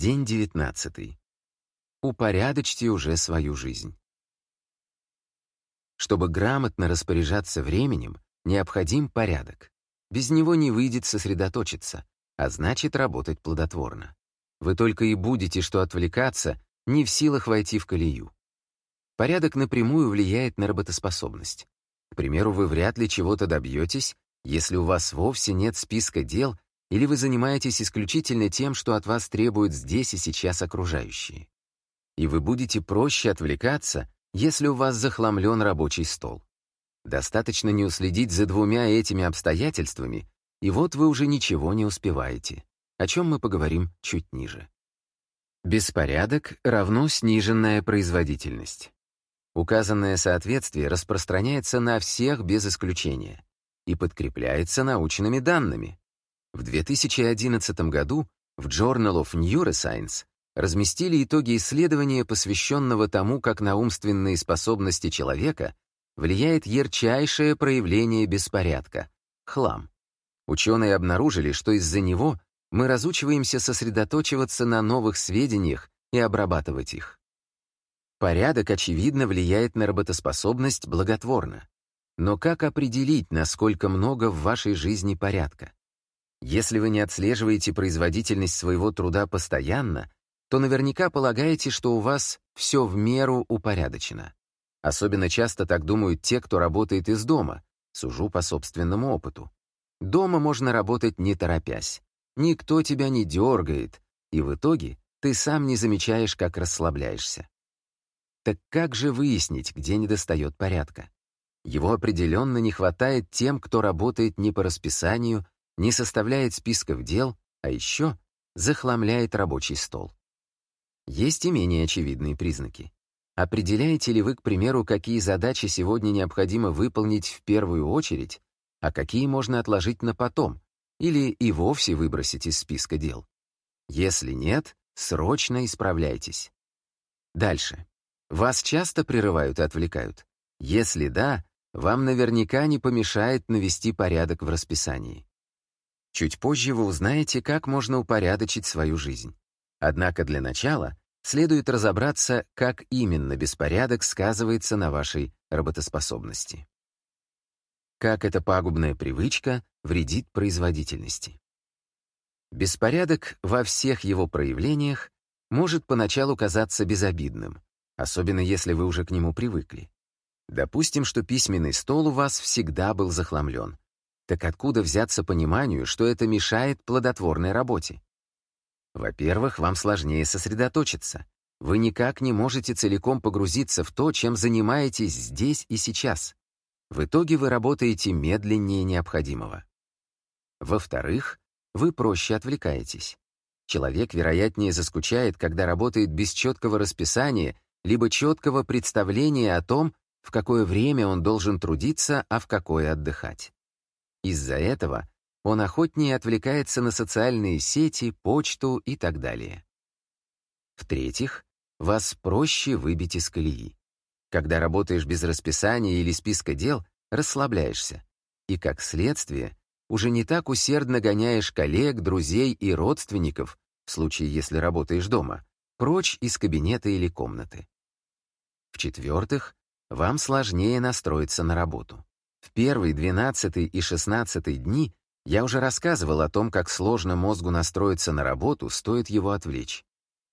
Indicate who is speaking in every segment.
Speaker 1: День 19. Упорядочьте уже свою жизнь. Чтобы грамотно распоряжаться временем, необходим порядок. Без него не выйдет сосредоточиться, а значит работать плодотворно. Вы только и будете что отвлекаться, не в силах войти в колею. Порядок напрямую влияет на работоспособность. К примеру, вы вряд ли чего-то добьетесь, если у вас вовсе нет списка дел или вы занимаетесь исключительно тем, что от вас требуют здесь и сейчас окружающие. И вы будете проще отвлекаться, если у вас захламлен рабочий стол. Достаточно не уследить за двумя этими обстоятельствами, и вот вы уже ничего не успеваете, о чем мы поговорим чуть ниже. Беспорядок равно сниженная производительность. Указанное соответствие распространяется на всех без исключения и подкрепляется научными данными. В 2011 году в Journal of Neuroscience разместили итоги исследования, посвященного тому, как на умственные способности человека влияет ярчайшее проявление беспорядка — хлам. Ученые обнаружили, что из-за него мы разучиваемся сосредоточиваться на новых сведениях и обрабатывать их. Порядок, очевидно, влияет на работоспособность благотворно. Но как определить, насколько много в вашей жизни порядка? Если вы не отслеживаете производительность своего труда постоянно, то наверняка полагаете, что у вас все в меру упорядочено. Особенно часто так думают те, кто работает из дома, сужу по собственному опыту. Дома можно работать не торопясь. Никто тебя не дергает, и в итоге ты сам не замечаешь, как расслабляешься. Так как же выяснить, где недостает порядка? Его определенно не хватает тем, кто работает не по расписанию не составляет списков дел, а еще захламляет рабочий стол. Есть и менее очевидные признаки. Определяете ли вы, к примеру, какие задачи сегодня необходимо выполнить в первую очередь, а какие можно отложить на потом, или и вовсе выбросить из списка дел? Если нет, срочно исправляйтесь. Дальше. Вас часто прерывают и отвлекают? Если да, вам наверняка не помешает навести порядок в расписании. Чуть позже вы узнаете, как можно упорядочить свою жизнь. Однако для начала следует разобраться, как именно беспорядок сказывается на вашей работоспособности. Как эта пагубная привычка вредит производительности. Беспорядок во всех его проявлениях может поначалу казаться безобидным, особенно если вы уже к нему привыкли. Допустим, что письменный стол у вас всегда был захламлен, так откуда взяться пониманию, что это мешает плодотворной работе? Во-первых, вам сложнее сосредоточиться. Вы никак не можете целиком погрузиться в то, чем занимаетесь здесь и сейчас. В итоге вы работаете медленнее необходимого. Во-вторых, вы проще отвлекаетесь. Человек, вероятнее, заскучает, когда работает без четкого расписания либо четкого представления о том, в какое время он должен трудиться, а в какое отдыхать. Из-за этого он охотнее отвлекается на социальные сети, почту и так далее. В-третьих, вас проще выбить из колеи. Когда работаешь без расписания или списка дел, расслабляешься. И, как следствие, уже не так усердно гоняешь коллег, друзей и родственников, в случае, если работаешь дома, прочь из кабинета или комнаты. В-четвертых, вам сложнее настроиться на работу. В первые 12 и 16 дни я уже рассказывал о том, как сложно мозгу настроиться на работу, стоит его отвлечь.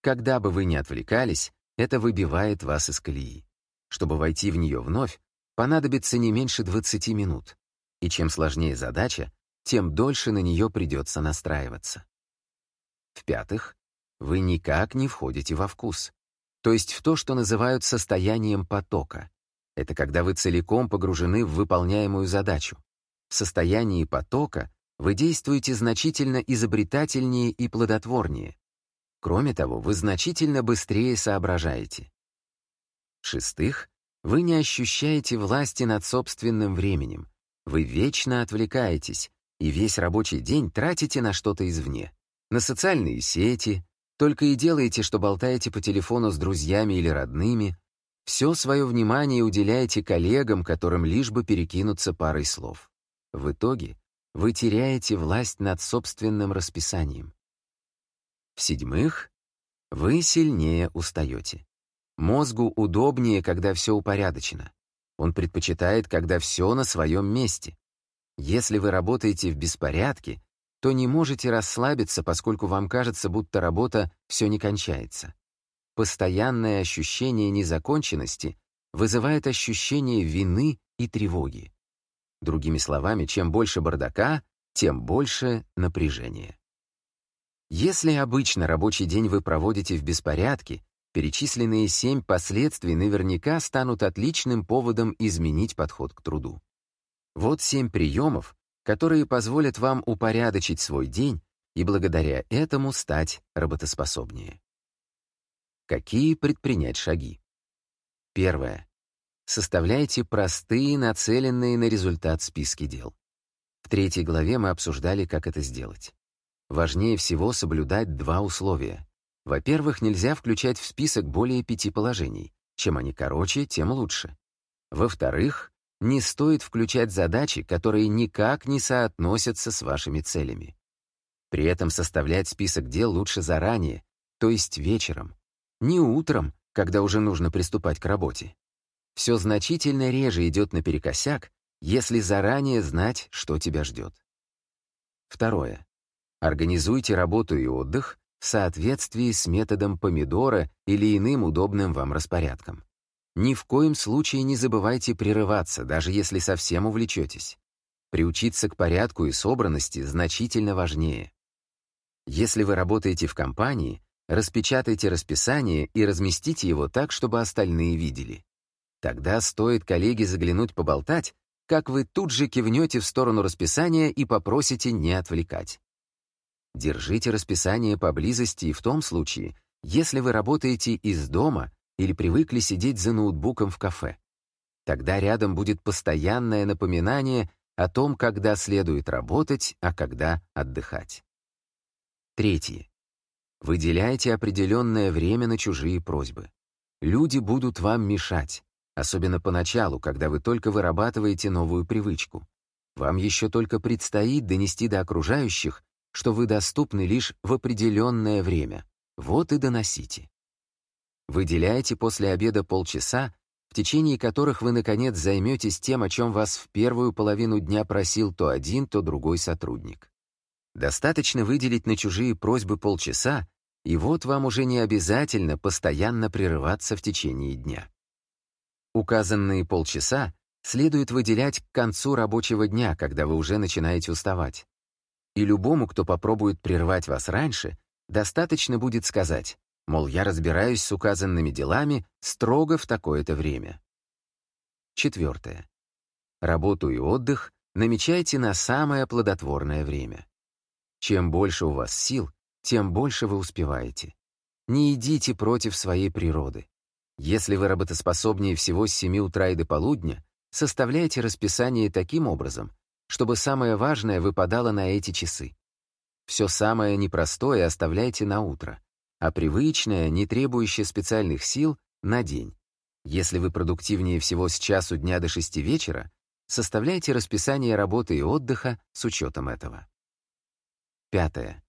Speaker 1: Когда бы вы ни отвлекались, это выбивает вас из колеи. Чтобы войти в нее вновь, понадобится не меньше 20 минут. И чем сложнее задача, тем дольше на нее придется настраиваться. В-пятых, вы никак не входите во вкус, то есть в то, что называют состоянием потока. Это когда вы целиком погружены в выполняемую задачу. В состоянии потока вы действуете значительно изобретательнее и плодотворнее. Кроме того, вы значительно быстрее соображаете. В-шестых, вы не ощущаете власти над собственным временем. Вы вечно отвлекаетесь и весь рабочий день тратите на что-то извне. На социальные сети, только и делаете, что болтаете по телефону с друзьями или родными, все свое внимание уделяете коллегам, которым лишь бы перекинуться парой слов. В итоге вы теряете власть над собственным расписанием. В-седьмых, Вы сильнее устаете. Мозгу удобнее, когда все упорядочено. Он предпочитает, когда все на своем месте. Если вы работаете в беспорядке, то не можете расслабиться, поскольку вам кажется, будто работа все не кончается. Постоянное ощущение незаконченности вызывает ощущение вины и тревоги. Другими словами, чем больше бардака, тем больше напряжения. Если обычно рабочий день вы проводите в беспорядке, перечисленные семь последствий наверняка станут отличным поводом изменить подход к труду. Вот семь приемов, которые позволят вам упорядочить свой день и благодаря этому стать работоспособнее. Какие предпринять шаги? Первое. Составляйте простые, нацеленные на результат списки дел. В третьей главе мы обсуждали, как это сделать. Важнее всего соблюдать два условия. Во-первых, нельзя включать в список более пяти положений. Чем они короче, тем лучше. Во-вторых, не стоит включать задачи, которые никак не соотносятся с вашими целями. При этом составлять список дел лучше заранее, то есть вечером, не утром, когда уже нужно приступать к работе. Все значительно реже идет наперекосяк, если заранее знать, что тебя ждет. Второе. Организуйте работу и отдых в соответствии с методом помидора или иным удобным вам распорядком. Ни в коем случае не забывайте прерываться, даже если совсем увлечетесь. Приучиться к порядку и собранности значительно важнее. Если вы работаете в компании, распечатайте расписание и разместите его так, чтобы остальные видели. Тогда стоит коллеге заглянуть поболтать, как вы тут же кивнете в сторону расписания и попросите не отвлекать. Держите расписание поблизости и в том случае, если вы работаете из дома или привыкли сидеть за ноутбуком в кафе. Тогда рядом будет постоянное напоминание о том, когда следует работать, а когда отдыхать. Третье. Выделяйте определенное время на чужие просьбы. Люди будут вам мешать, особенно поначалу, когда вы только вырабатываете новую привычку. Вам еще только предстоит донести до окружающих, что вы доступны лишь в определенное время. Вот и доносите. Выделяйте после обеда полчаса, в течение которых вы, наконец, займетесь тем, о чем вас в первую половину дня просил то один, то другой сотрудник. Достаточно выделить на чужие просьбы полчаса, и вот вам уже не обязательно постоянно прерываться в течение дня. Указанные полчаса следует выделять к концу рабочего дня, когда вы уже начинаете уставать. И любому, кто попробует прервать вас раньше, достаточно будет сказать Мол, я разбираюсь с указанными делами строго в такое-то время. Четвертое. Работу и отдых намечайте на самое плодотворное время. Чем больше у вас сил, тем больше вы успеваете. Не идите против своей природы. Если вы работоспособнее всего с 7 утра и до полудня, составляйте расписание таким образом, чтобы самое важное выпадало на эти часы. Все самое непростое оставляйте на утро а привычное, не требующее специальных сил, на день. Если вы продуктивнее всего с часу дня до шести вечера, составляйте расписание работы и отдыха с учетом этого. Пятое.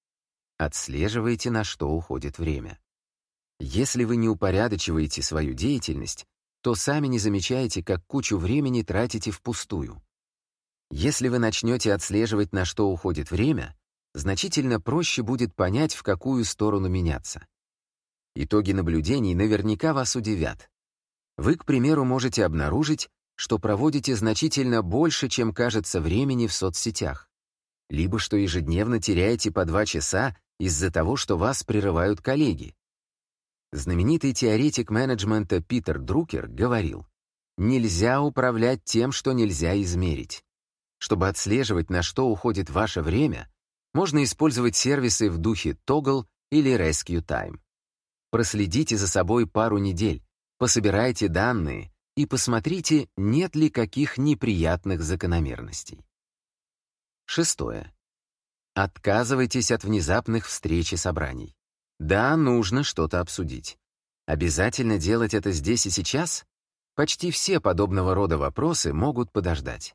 Speaker 1: Отслеживайте, на что уходит время. Если вы не упорядочиваете свою деятельность, то сами не замечаете, как кучу времени тратите впустую. Если вы начнете отслеживать, на что уходит время, значительно проще будет понять, в какую сторону меняться. Итоги наблюдений наверняка вас удивят. Вы, к примеру, можете обнаружить, что проводите значительно больше, чем кажется времени в соцсетях, либо что ежедневно теряете по два часа из-за того, что вас прерывают коллеги. Знаменитый теоретик менеджмента Питер Друкер говорил, «Нельзя управлять тем, что нельзя измерить. Чтобы отслеживать, на что уходит ваше время, можно использовать сервисы в духе Toggle или Rescue Time. Проследите за собой пару недель, пособирайте данные и посмотрите, нет ли каких неприятных закономерностей. Шестое. Отказывайтесь от внезапных встреч и собраний. Да, нужно что-то обсудить. Обязательно делать это здесь и сейчас? Почти все подобного рода вопросы могут подождать.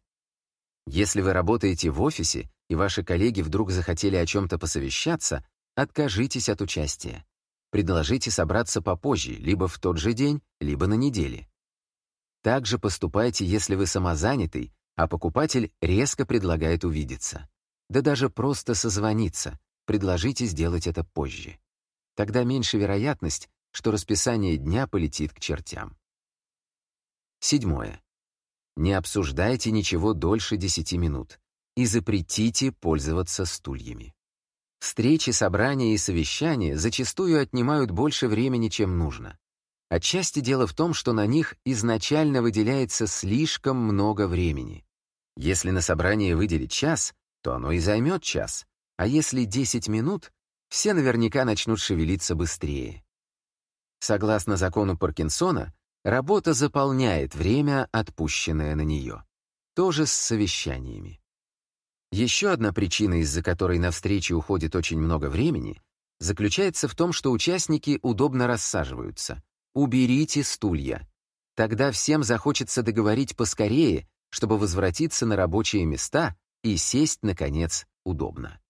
Speaker 1: Если вы работаете в офисе, и ваши коллеги вдруг захотели о чем-то посовещаться, откажитесь от участия. предложите собраться попозже, либо в тот же день, либо на неделе. Также поступайте, если вы самозанятый, а покупатель резко предлагает увидеться. Да даже просто созвониться, предложите сделать это позже. Тогда меньше вероятность, что расписание дня полетит к чертям. Седьмое. Не обсуждайте ничего дольше 10 минут и запретите пользоваться стульями. Встречи, собрания и совещания зачастую отнимают больше времени, чем нужно. Отчасти дело в том, что на них изначально выделяется слишком много времени. Если на собрание выделить час, то оно и займет час, а если 10 минут, все наверняка начнут шевелиться быстрее. Согласно закону Паркинсона, Работа заполняет время, отпущенное на нее. То же с совещаниями. Еще одна причина, из-за которой на встрече уходит очень много времени, заключается в том, что участники удобно рассаживаются. Уберите стулья. Тогда всем захочется договорить поскорее, чтобы возвратиться на рабочие места и сесть, наконец, удобно.